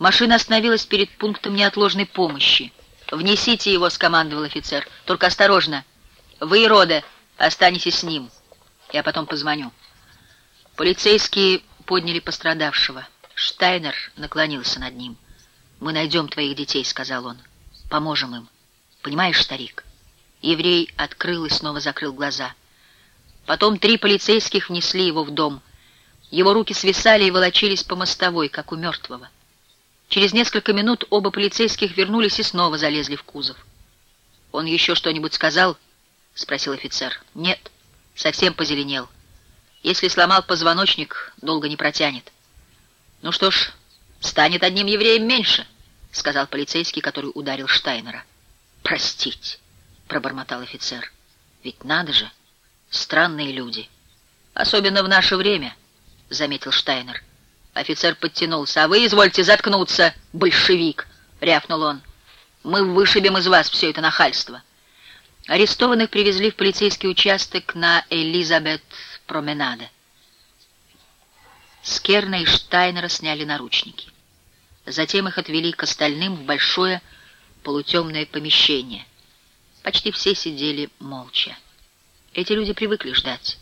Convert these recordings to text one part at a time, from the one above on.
Машина остановилась перед пунктом неотложной помощи. «Внесите его», — скомандовал офицер. «Только осторожно. Вы Рода останетесь с ним. Я потом позвоню». Полицейские подняли пострадавшего. Штайнер наклонился над ним. «Мы найдем твоих детей», — сказал он. «Поможем им. Понимаешь, старик?» Еврей открыл и снова закрыл глаза. Потом три полицейских внесли его в дом. Его руки свисали и волочились по мостовой, как у мертвого. Через несколько минут оба полицейских вернулись и снова залезли в кузов. «Он еще что-нибудь сказал?» — спросил офицер. «Нет, совсем позеленел. Если сломал позвоночник, долго не протянет». «Ну что ж, станет одним евреем меньше», — сказал полицейский, который ударил Штайнера. «Простите», — пробормотал офицер. «Ведь надо же, странные люди. Особенно в наше время», — заметил Штайнер. Офицер подтянулся. «А вы извольте заткнуться, большевик!» — рявкнул он. «Мы вышибем из вас все это нахальство». Арестованных привезли в полицейский участок на Элизабет-Променаде. Скерна и Штайнера сняли наручники. Затем их отвели к остальным в большое полутемное помещение. Почти все сидели молча. Эти люди привыкли ждать.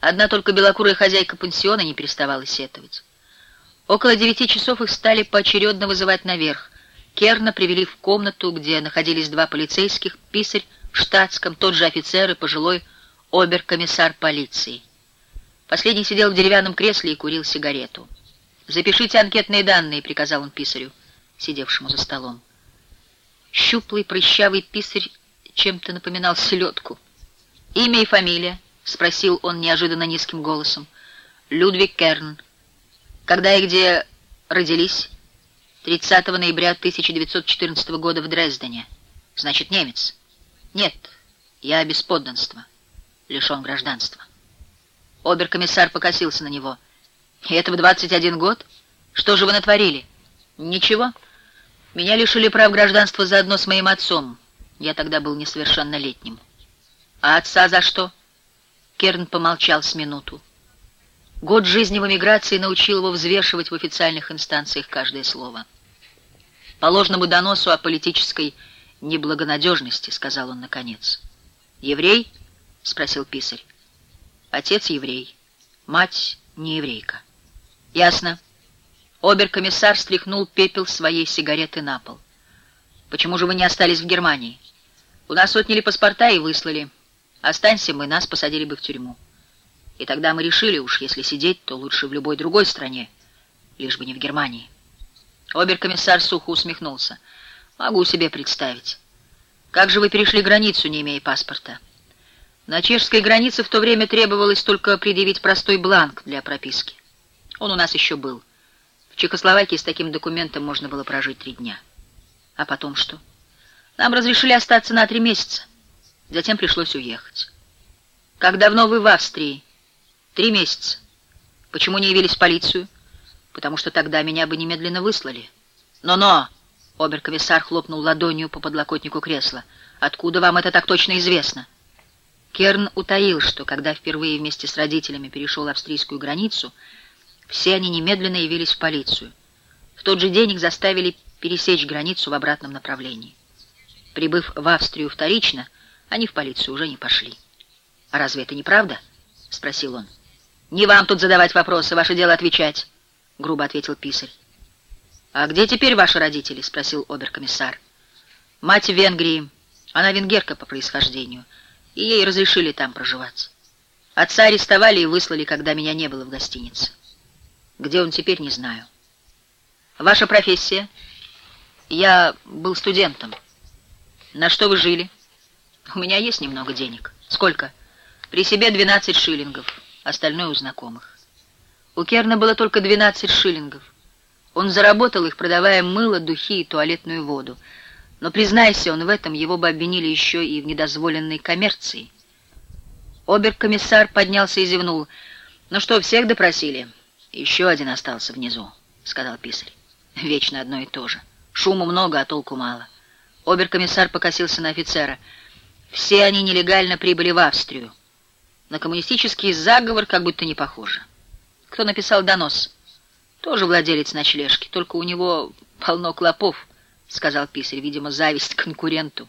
Одна только белокурая хозяйка пансиона не переставала сетовать. Около девяти часов их стали поочередно вызывать наверх. Керна привели в комнату, где находились два полицейских, писарь в штатском, тот же офицер и пожилой обер-комиссар полиции. Последний сидел в деревянном кресле и курил сигарету. «Запишите анкетные данные», — приказал он писарю, сидевшему за столом. Щуплый, прыщавый писарь чем-то напоминал селедку. «Имя и фамилия?» — спросил он неожиданно низким голосом. «Людвиг Керн», когда и где родились? 30 ноября 1914 года в Дрездене. Значит, немец? Нет, я без подданства, лишен гражданства. Оберкомиссар покосился на него. И это в 21 год? Что же вы натворили? Ничего. Меня лишили прав гражданства заодно с моим отцом. Я тогда был несовершеннолетним. А отца за что? Керн помолчал с минуту. Год жизни в эмиграции научил его взвешивать в официальных инстанциях каждое слово. «По ложному доносу о политической неблагонадежности», — сказал он наконец. «Еврей?» — спросил писарь. «Отец еврей, мать не еврейка». «Ясно». Обер-комиссар стряхнул пепел своей сигареты на пол. «Почему же вы не остались в Германии? У нас отняли паспорта и выслали. Останься мы, нас посадили бы в тюрьму». И тогда мы решили уж, если сидеть, то лучше в любой другой стране, лишь бы не в Германии. Оберкомиссар сухо усмехнулся. Могу себе представить. Как же вы перешли границу, не имея паспорта? На чешской границе в то время требовалось только предъявить простой бланк для прописки. Он у нас еще был. В Чехословакии с таким документом можно было прожить три дня. А потом что? Нам разрешили остаться на три месяца. Затем пришлось уехать. Как давно вы в Австрии? Три месяца. Почему не явились в полицию? Потому что тогда меня бы немедленно выслали. Но-но! Оберкомиссар хлопнул ладонью по подлокотнику кресла. Откуда вам это так точно известно? Керн утаил, что когда впервые вместе с родителями перешел австрийскую границу, все они немедленно явились в полицию. В тот же день их заставили пересечь границу в обратном направлении. Прибыв в Австрию вторично, они в полицию уже не пошли. «А разве это не правда?» — спросил он. «Не вам тут задавать вопросы, ваше дело отвечать», — грубо ответил писарь. «А где теперь ваши родители?» — спросил оберкомиссар. «Мать в Венгрии. Она венгерка по происхождению, и ей разрешили там проживать. Отца арестовали и выслали, когда меня не было в гостинице. Где он теперь, не знаю. Ваша профессия?» «Я был студентом. На что вы жили?» «У меня есть немного денег. Сколько?» «При себе 12 шиллингов» остальное у знакомых. У Керна было только 12 шиллингов. Он заработал их, продавая мыло, духи и туалетную воду. Но, признайся он в этом, его бы обвинили еще и в недозволенной коммерции. Обер-комиссар поднялся и зевнул. «Ну что, всех допросили?» «Еще один остался внизу», — сказал писарь. «Вечно одно и то же. Шуму много, а толку мало». Обер-комиссар покосился на офицера. «Все они нелегально прибыли в Австрию. На коммунистический заговор как будто не похоже. Кто написал донос? Тоже владелец ночлежки, только у него Полно клопов, — сказал писарь, видимо, зависть к конкуренту.